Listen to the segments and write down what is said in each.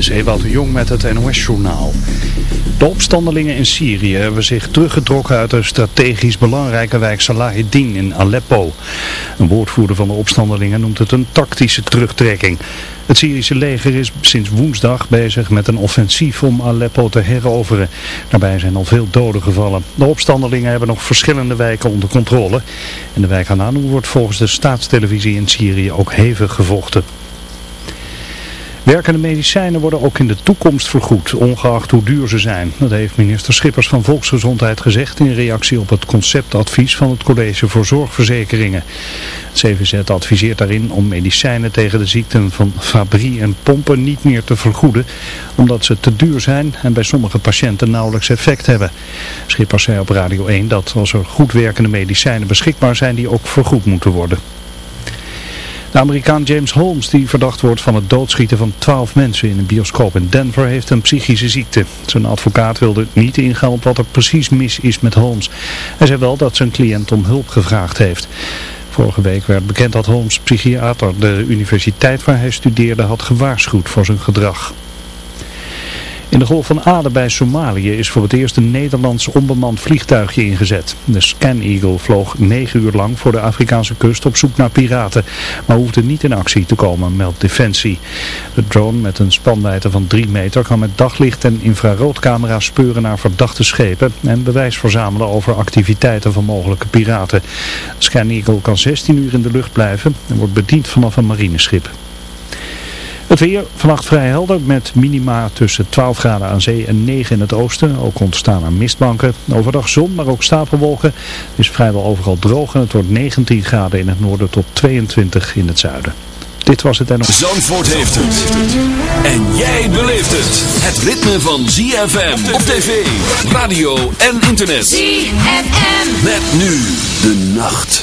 Is de Jong met het NOS-journaal. De opstandelingen in Syrië hebben zich teruggetrokken uit de strategisch belangrijke wijk Salaheddin in Aleppo. Een woordvoerder van de opstandelingen noemt het een tactische terugtrekking. Het Syrische leger is sinds woensdag bezig met een offensief om Aleppo te heroveren. Daarbij zijn al veel doden gevallen. De opstandelingen hebben nog verschillende wijken onder controle. In de wijk Hananu wordt volgens de staatstelevisie in Syrië ook hevig gevochten. Werkende medicijnen worden ook in de toekomst vergoed, ongeacht hoe duur ze zijn. Dat heeft minister Schippers van Volksgezondheid gezegd in reactie op het conceptadvies van het College voor Zorgverzekeringen. Het CVZ adviseert daarin om medicijnen tegen de ziekten van fabrie en pompen niet meer te vergoeden, omdat ze te duur zijn en bij sommige patiënten nauwelijks effect hebben. Schippers zei op Radio 1 dat als er goed werkende medicijnen beschikbaar zijn, die ook vergoed moeten worden. De Amerikaan James Holmes, die verdacht wordt van het doodschieten van 12 mensen in een bioscoop in Denver, heeft een psychische ziekte. Zijn advocaat wilde niet ingaan op wat er precies mis is met Holmes. Hij zei wel dat zijn cliënt om hulp gevraagd heeft. Vorige week werd bekend dat Holmes psychiater de universiteit waar hij studeerde had gewaarschuwd voor zijn gedrag. In de Golf van Aden bij Somalië is voor het eerst een Nederlands onbemand vliegtuigje ingezet. De Scan Eagle vloog negen uur lang voor de Afrikaanse kust op zoek naar piraten, maar hoefde niet in actie te komen, meldt Defensie. De drone met een spanwijdte van 3 meter kan met daglicht en infraroodcamera's speuren naar verdachte schepen en bewijs verzamelen over activiteiten van mogelijke piraten. Scan Eagle kan 16 uur in de lucht blijven en wordt bediend vanaf een marineschip. Het weer vannacht vrij helder met minima tussen 12 graden aan zee en 9 in het oosten. Ook ontstaan er mistbanken. Overdag zon, maar ook stapelwolken. Het is vrijwel overal droog en het wordt 19 graden in het noorden tot 22 in het zuiden. Dit was het en... Zandvoort heeft het. En jij beleeft het. Het ritme van ZFM op tv, radio en internet. ZFM. Met nu de nacht.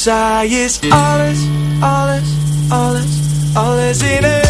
zij is alles, alles, alles, alles in één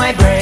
My brain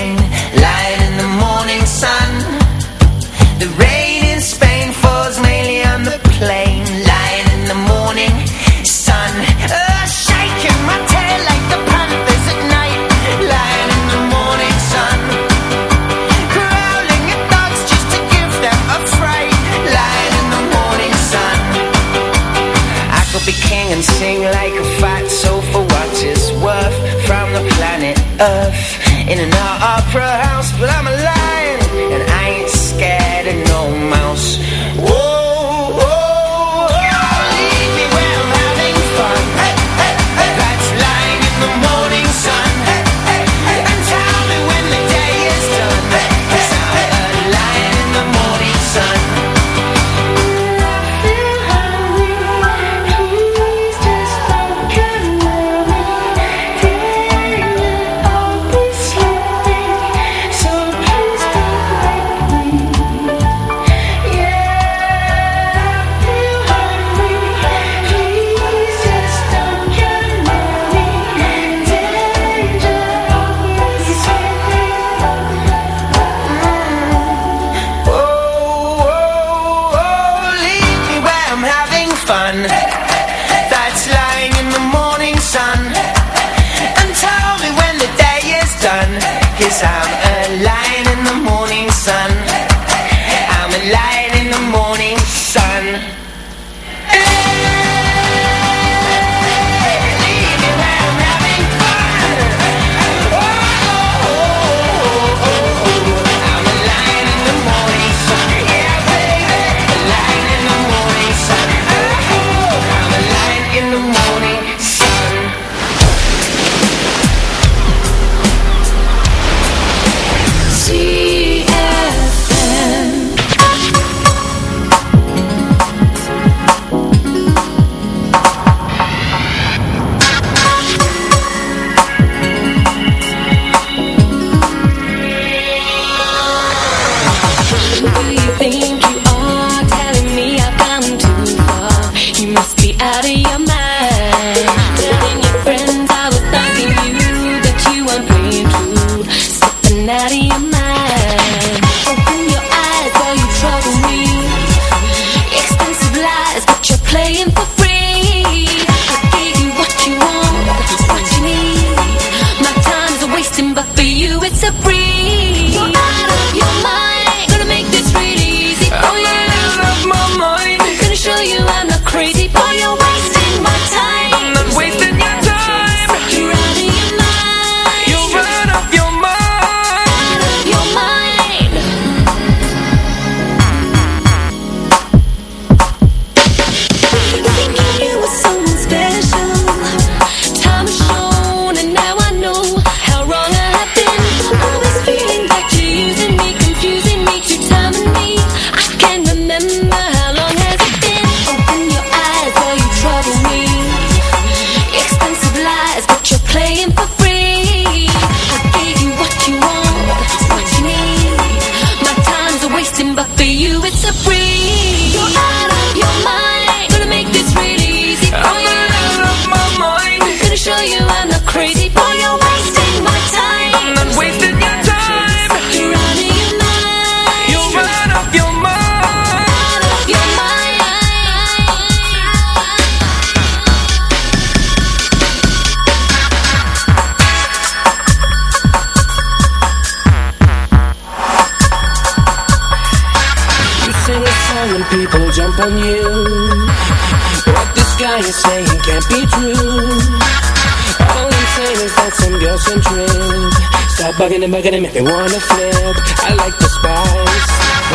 bugging and bugging and make me wanna flip. I like the spice.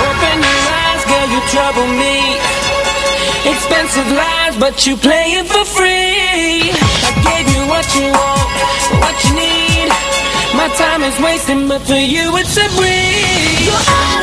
Open your eyes, girl, you trouble me. Expensive lies, but you playing for free. I gave you what you want, what you need. My time is wasting, but for you it's a breeze.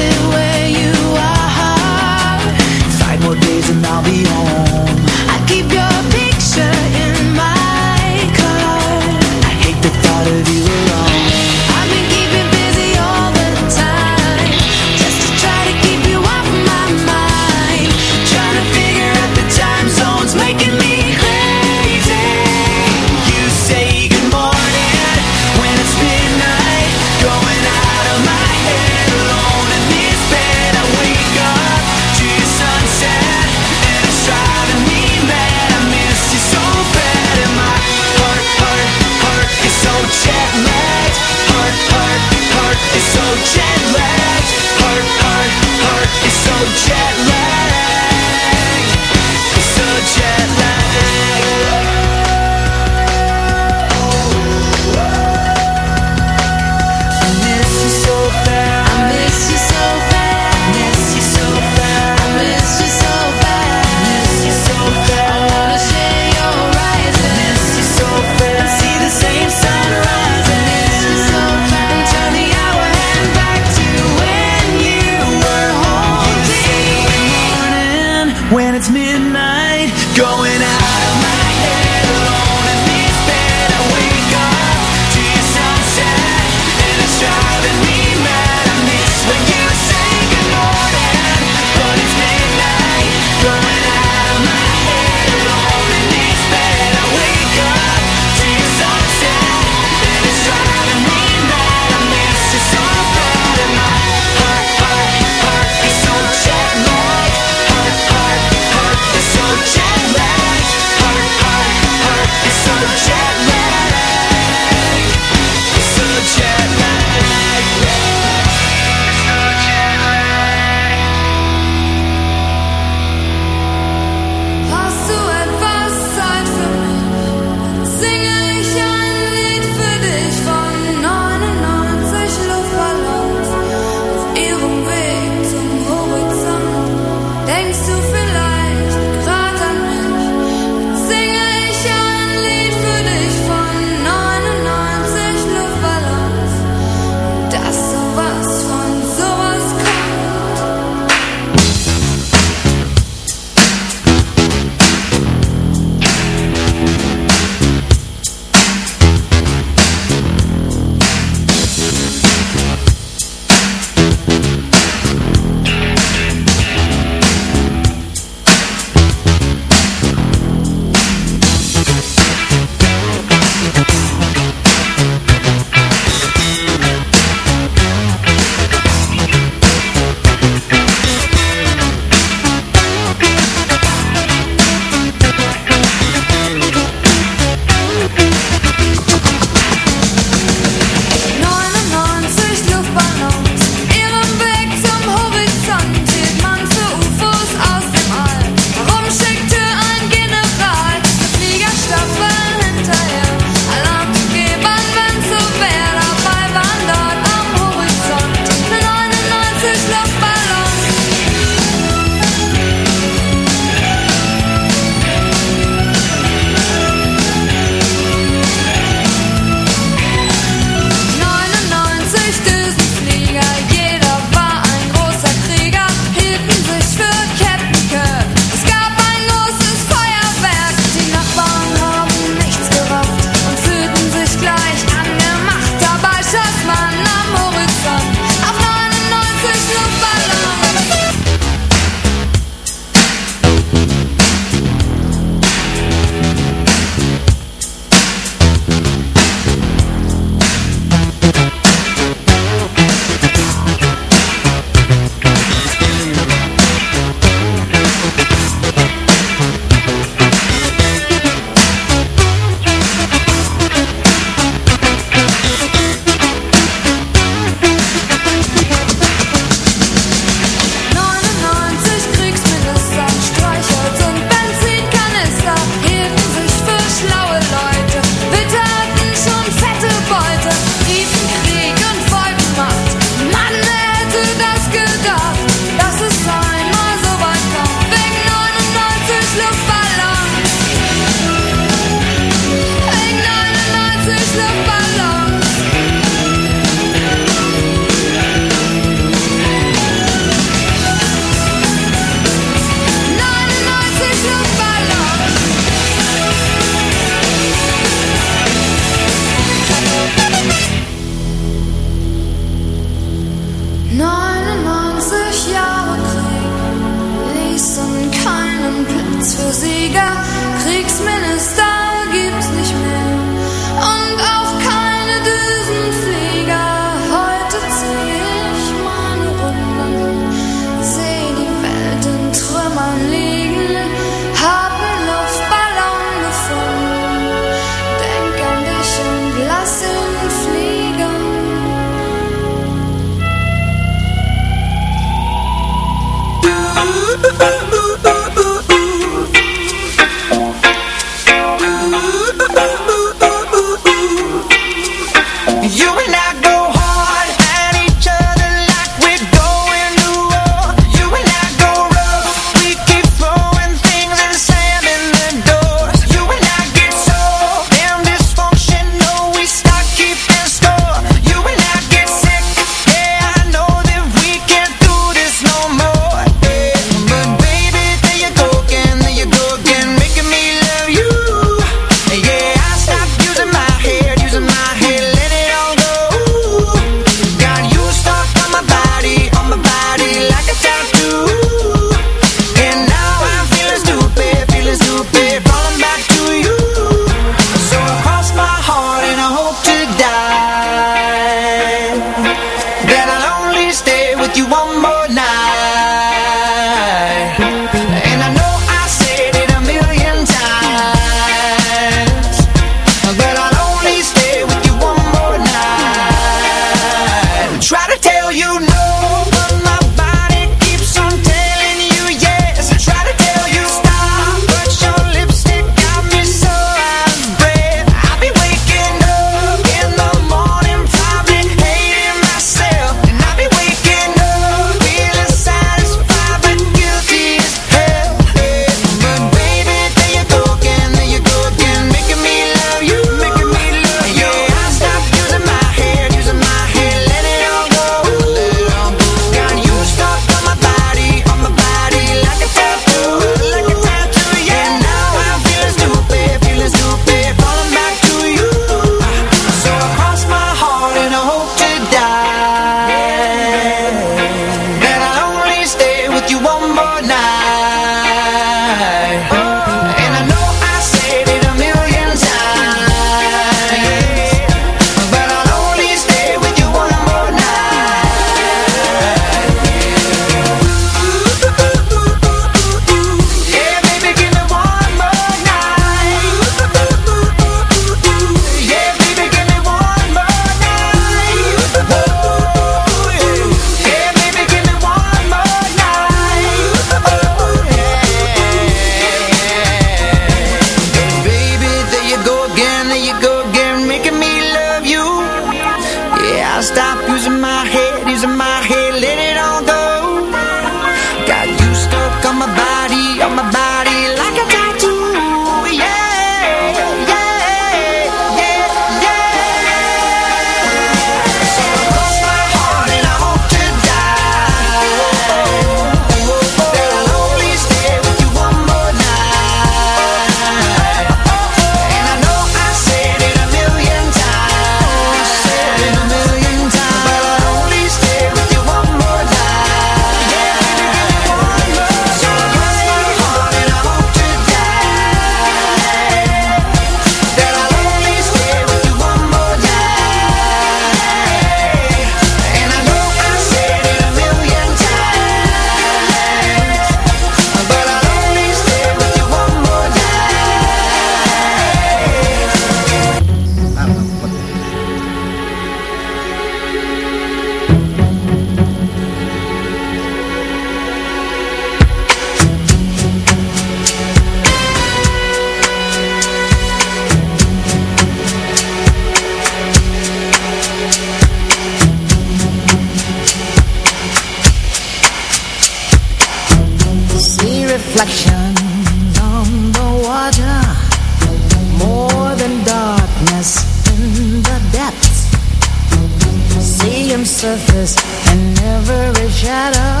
and every shadow.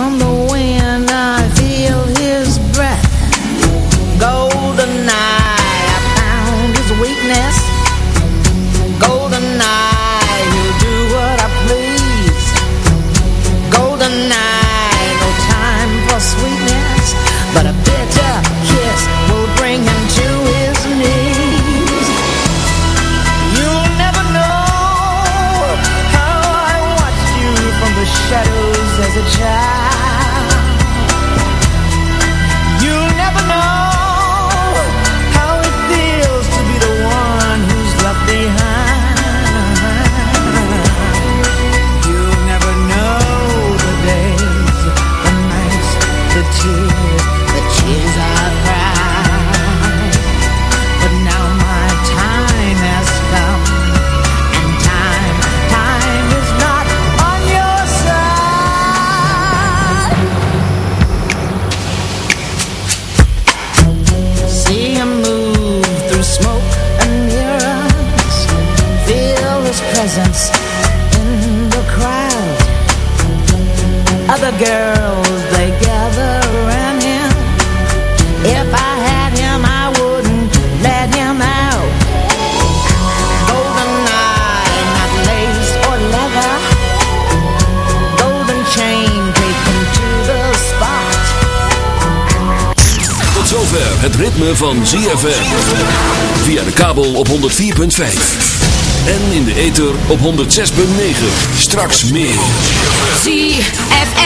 On the wind I feel his breath. I found his weakness. Golden girls, they gather around him. If I had him, I wouldn't let him out. Golden eye, not lace or leather. Golden chain, take him to the spot. Tot zover het ritme van ZFM. Via de kabel op 104.5. En in de ether op 106.9. Straks meer. ZFM.